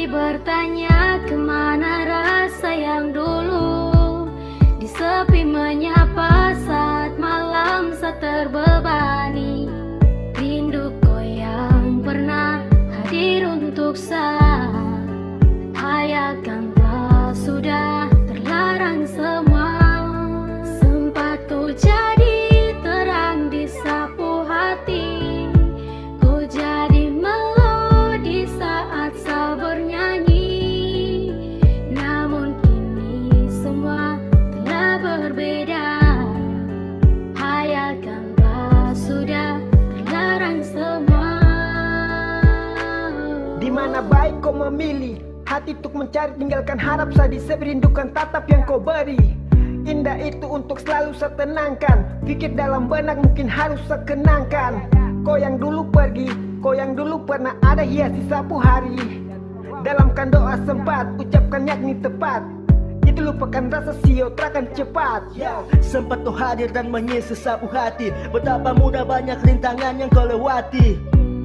Hati bertanya ke mana rasa yang dulu? Di sepi menyapa saat malam saat terbebani Rinduku yang pernah hadir untuk saat baik kau memilih Hati untuk mencari tinggalkan harap Sadi seberindukan tatap yang kau beri. Indah itu untuk selalu setenangkan Pikir dalam benak mungkin harus sekenangkan Kau yang dulu pergi Kau yang dulu pernah ada hiasi sapu hari. Dalamkan doa sempat Ucapkan yakni tepat. Itu lupakan rasa sio terakan cepat. Sempat kau hadir dan mengisi sapu hati. Betapa mudah banyak rintangan yang kau lewati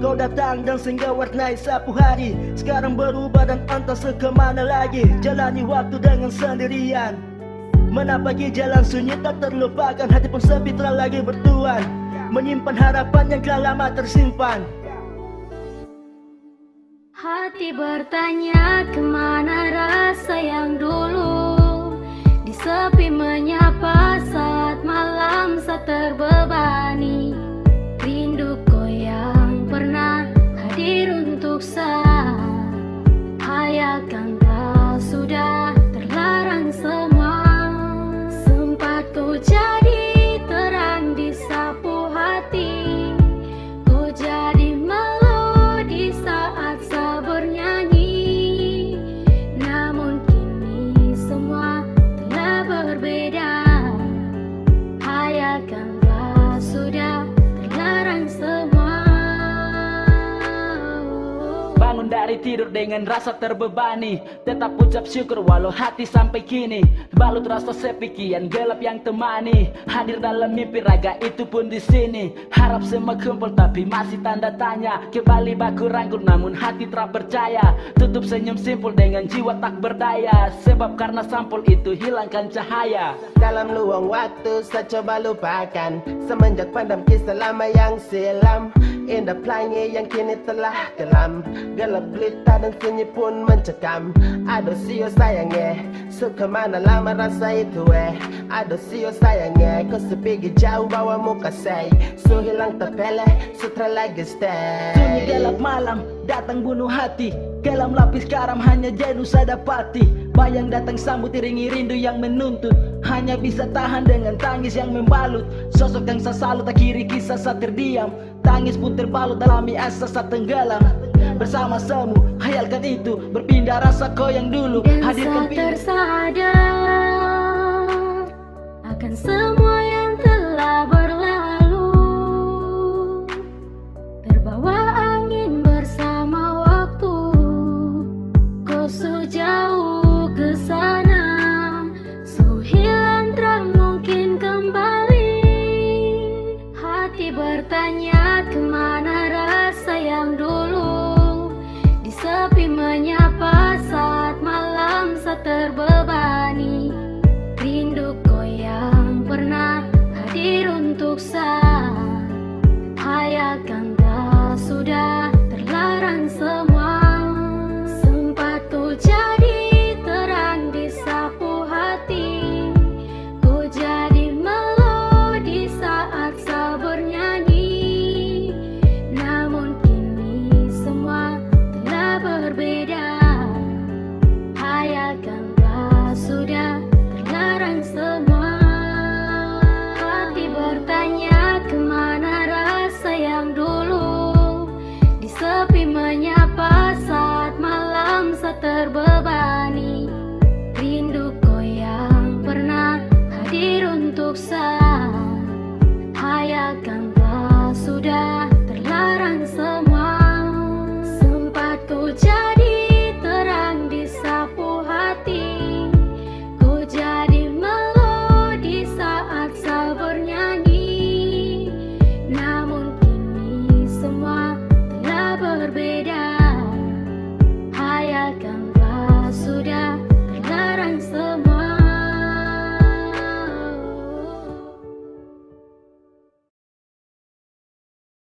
Kau datang dan sehingga warnai sapu hari. Sekarang berubah dan entah sekemana lagi? Jalani waktu dengan sendirian. Menapaki jalan sunyi tak terlupakan? Hati pun sepi telah lagi bertuan. Menyimpan harapan yang telah lama tersimpan. Hati bertanya ke mana rasa yang dulu? Di sepi menyapa saat malam saat terbebani Bangun dari tidur dengan rasa terbebani Tetap ucap syukur walau hati sampai kini. Balut rasa sepi kian gelap yang temani. Hadir dalam mimpi raga itu pun di sini. Harap semua kumpul tapi masih tanda tanya. Kembali baku rangkul namun hati tak percaya. Tutup senyum simpul dengan jiwa tak berdaya. Sebab karena sampul itu hilangkan cahaya. Dalam luang waktu saya coba lupakan. Semenjak pandang kisah lama yang silam Indah pelangi yang kini telah kelam. Gelap gelita dan sunyi pun mencekam. Aduh sio sayangnya Suka mana lama rasa itu eh? Aduh sio sayangnya Kau sepigi jauh bawa muka say Su hilang terpele Sutra lagi stay. Sunyi gelap malam datang bunuh hati. Kelam lapis karam hanya jenuh saya dapati Bayang datang sambut iringi rindu yang menuntut. Hanya bisa tahan dengan tangis yang membalut. Sosok yang saya salut akhiri kisah saat terdiam Tangis pun terbalut dalami asa saat tenggelam. Bersama semu hayalkan itu. Berpindah rasa kau yang dulu. Dan Hadirkan saat tersadar Akan semua yang telah berlalu. Terbawa angin bersama waktu. Kau sejauh untuk saya Tayakan